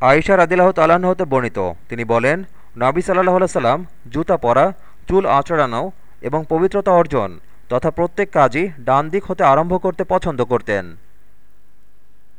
আয়সা রাদিল্লাহ তালাহতে হতে বর্ণিত। তিনি বলেন, নাবি সাল্লাহ সাল্লাম জুতা পরা, চুল আঁচড়ানো এবং পবিত্রতা অর্জন তথা প্রত্যেক কাজই ডান দিক হতে আরম্ভ করতে পছন্দ করতেন।